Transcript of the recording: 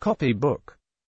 Copybook